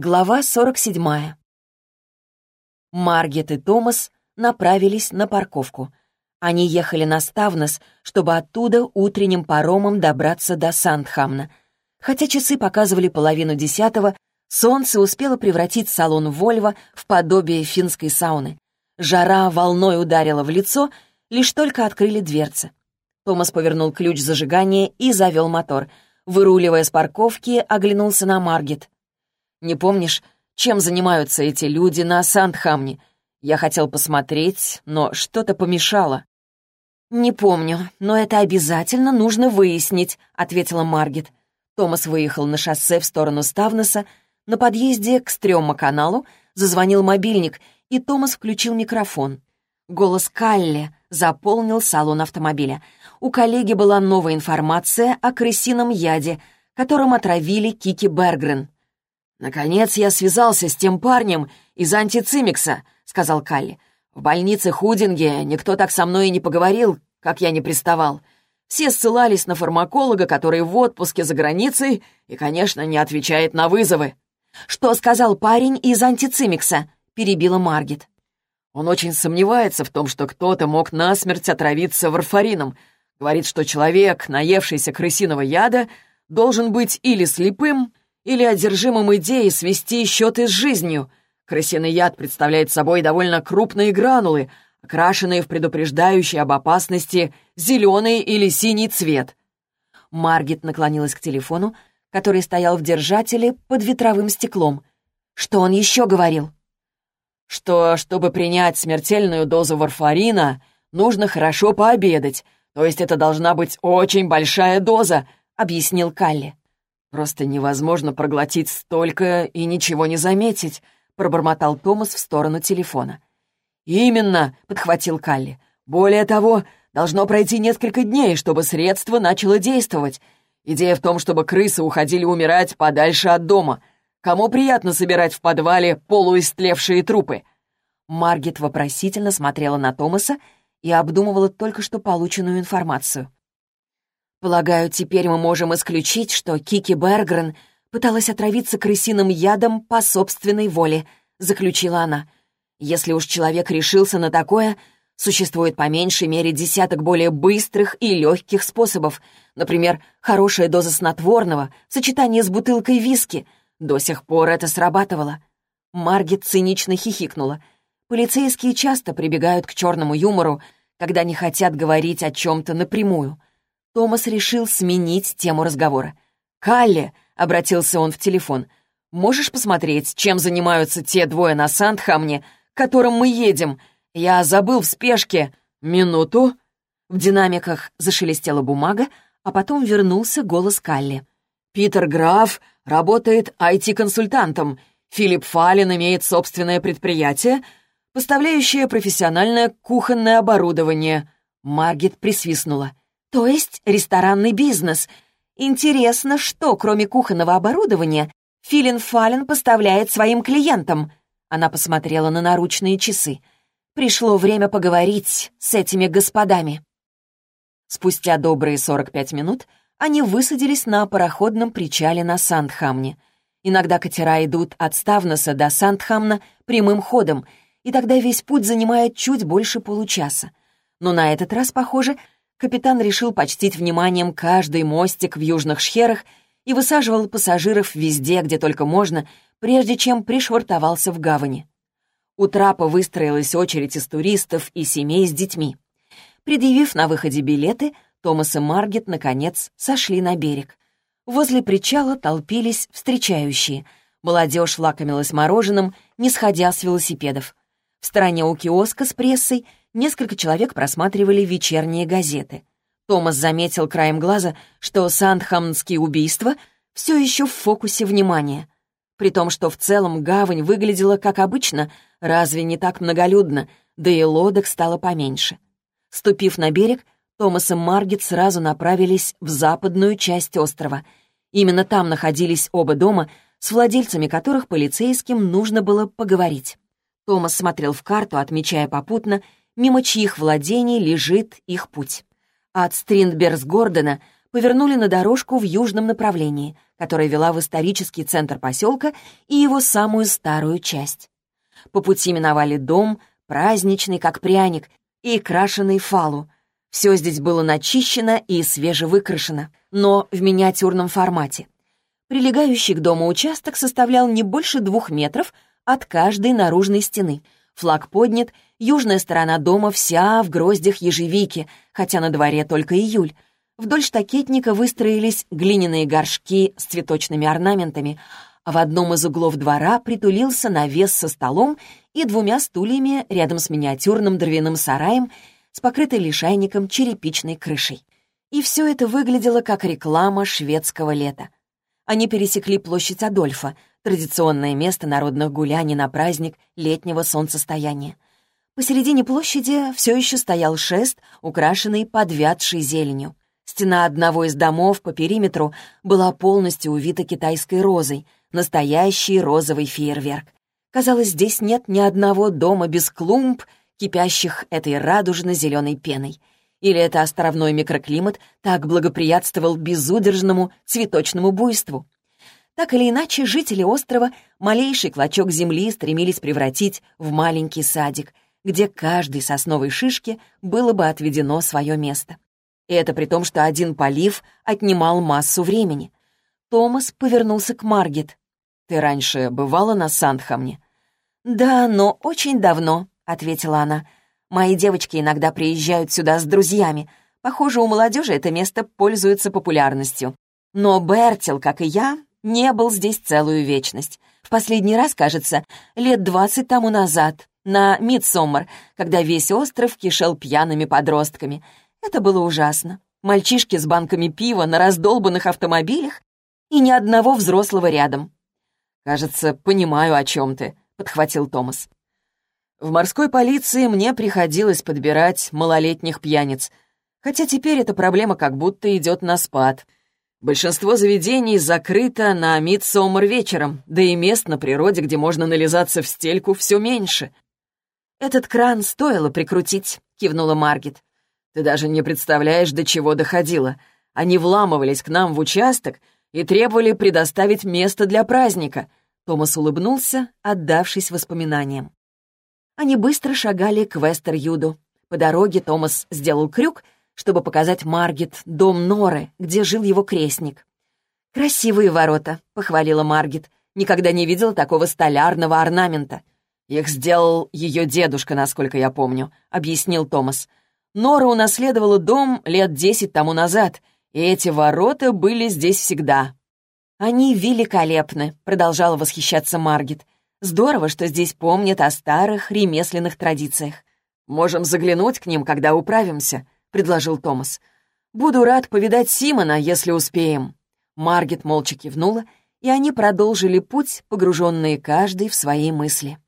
Глава 47. Маргет и Томас направились на парковку. Они ехали на Ставнос, чтобы оттуда утренним паромом добраться до Сандхамна. Хотя часы показывали половину десятого, солнце успело превратить салон Вольво в подобие финской сауны. Жара волной ударила в лицо, лишь только открыли дверцы. Томас повернул ключ зажигания и завел мотор. Выруливая с парковки, оглянулся на Маргет. «Не помнишь, чем занимаются эти люди на Сандхамне? Я хотел посмотреть, но что-то помешало». «Не помню, но это обязательно нужно выяснить», — ответила Маргет. Томас выехал на шоссе в сторону Ставнеса. На подъезде к Стрёмма-каналу зазвонил мобильник, и Томас включил микрофон. Голос Калли заполнил салон автомобиля. У коллеги была новая информация о крысином яде, которым отравили Кики Бергрен. «Наконец я связался с тем парнем из антицимикса», — сказал Калли. «В больнице Худинге никто так со мной и не поговорил, как я не приставал. Все ссылались на фармаколога, который в отпуске за границей и, конечно, не отвечает на вызовы». «Что сказал парень из антицимикса?» — перебила Маргет. Он очень сомневается в том, что кто-то мог насмерть отравиться варфарином. Говорит, что человек, наевшийся крысиного яда, должен быть или слепым, или одержимым идеей свести счеты с жизнью. Крысиный яд представляет собой довольно крупные гранулы, окрашенные в предупреждающий об опасности зеленый или синий цвет. Маргит наклонилась к телефону, который стоял в держателе под ветровым стеклом. Что он еще говорил? Что, чтобы принять смертельную дозу варфарина, нужно хорошо пообедать, то есть это должна быть очень большая доза, объяснил Калли. «Просто невозможно проглотить столько и ничего не заметить», — пробормотал Томас в сторону телефона. «Именно», — подхватил Калли. «Более того, должно пройти несколько дней, чтобы средство начало действовать. Идея в том, чтобы крысы уходили умирать подальше от дома. Кому приятно собирать в подвале полуистлевшие трупы?» Маргет вопросительно смотрела на Томаса и обдумывала только что полученную информацию. Полагаю, теперь мы можем исключить, что Кики Бергрен пыталась отравиться крысиным ядом по собственной воле, заключила она. Если уж человек решился на такое, существует по меньшей мере десяток более быстрых и легких способов. Например, хорошая доза снотворного в сочетании с бутылкой виски. До сих пор это срабатывало. Маргет цинично хихикнула. Полицейские часто прибегают к черному юмору, когда не хотят говорить о чем-то напрямую — Томас решил сменить тему разговора. «Калли», — обратился он в телефон, — «можешь посмотреть, чем занимаются те двое на Сандхамне, к которым мы едем? Я забыл в спешке. Минуту». В динамиках зашелестела бумага, а потом вернулся голос Калли. «Питер Граф работает IT-консультантом. Филипп Фалин имеет собственное предприятие, поставляющее профессиональное кухонное оборудование». Маргет присвистнула. То есть ресторанный бизнес. Интересно, что, кроме кухонного оборудования, Филин Фален поставляет своим клиентам? Она посмотрела на наручные часы. Пришло время поговорить с этими господами. Спустя добрые 45 минут они высадились на пароходном причале на Сандхамне. Иногда катера идут от Ставнеса до Сандхамна прямым ходом, и тогда весь путь занимает чуть больше получаса. Но на этот раз, похоже, капитан решил почтить вниманием каждый мостик в южных шхерах и высаживал пассажиров везде, где только можно, прежде чем пришвартовался в гавани. У трапа выстроилась очередь из туристов и семей с детьми. Предъявив на выходе билеты, Томас и Маргет, наконец, сошли на берег. Возле причала толпились встречающие. Молодежь лакомилась мороженым, не сходя с велосипедов. В стороне у киоска с прессой несколько человек просматривали вечерние газеты. Томас заметил краем глаза, что сандхамнские убийства все еще в фокусе внимания. При том, что в целом гавань выглядела как обычно, разве не так многолюдно, да и лодок стало поменьше. Ступив на берег, Томас и Маргет сразу направились в западную часть острова. Именно там находились оба дома, с владельцами которых полицейским нужно было поговорить. Томас смотрел в карту, отмечая попутно, мимо чьих владений лежит их путь. От Стриндберс-Гордона повернули на дорожку в южном направлении, которая вела в исторический центр поселка и его самую старую часть. По пути миновали дом, праздничный, как пряник, и крашеный фалу. Все здесь было начищено и свежевыкрашено, но в миниатюрном формате. Прилегающий к дому участок составлял не больше двух метров от каждой наружной стены. Флаг поднят, южная сторона дома вся в гроздях ежевики, хотя на дворе только июль. Вдоль штакетника выстроились глиняные горшки с цветочными орнаментами, а в одном из углов двора притулился навес со столом и двумя стульями рядом с миниатюрным дровяным сараем с покрытой лишайником черепичной крышей. И все это выглядело как реклама шведского лета. Они пересекли площадь Адольфа, традиционное место народных гуляний на праздник летнего солнцестояния. Посередине площади все еще стоял шест, украшенный подвядшей зеленью. Стена одного из домов по периметру была полностью увита китайской розой, настоящий розовый фейерверк. Казалось, здесь нет ни одного дома без клумб, кипящих этой радужно-зеленой пеной. Или это островной микроклимат так благоприятствовал безудержному цветочному буйству. Так или иначе, жители острова малейший клочок земли стремились превратить в маленький садик, где каждой сосновой шишке было бы отведено свое место. И это при том, что один полив отнимал массу времени. Томас повернулся к Маргет. «Ты раньше бывала на Сандхамне?» «Да, но очень давно», — ответила она. «Мои девочки иногда приезжают сюда с друзьями. Похоже, у молодежи это место пользуется популярностью. Но Бертил, как и я, не был здесь целую вечность. В последний раз, кажется, лет двадцать тому назад, на Мидсоммер, когда весь остров кишел пьяными подростками. Это было ужасно. Мальчишки с банками пива на раздолбанных автомобилях и ни одного взрослого рядом. «Кажется, понимаю, о чем ты», — подхватил Томас. «В морской полиции мне приходилось подбирать малолетних пьяниц, хотя теперь эта проблема как будто идет на спад. Большинство заведений закрыто на мидсомер вечером, да и мест на природе, где можно нализаться в стельку, все меньше». «Этот кран стоило прикрутить», — кивнула Маргет. Ты даже не представляешь, до чего доходило. Они вламывались к нам в участок и требовали предоставить место для праздника. Томас улыбнулся, отдавшись воспоминаниям. Они быстро шагали к Вестер-Юду. По дороге Томас сделал крюк, чтобы показать Маргет дом Норы, где жил его крестник. «Красивые ворота», — похвалила Маргет. «Никогда не видела такого столярного орнамента». «Их сделал ее дедушка, насколько я помню», — объяснил Томас. Нора унаследовала дом лет десять тому назад, и эти ворота были здесь всегда. «Они великолепны», — продолжала восхищаться Маргет. «Здорово, что здесь помнят о старых ремесленных традициях». «Можем заглянуть к ним, когда управимся», — предложил Томас. «Буду рад повидать Симона, если успеем». Маргет молча кивнула, и они продолжили путь, погруженные каждый в свои мысли.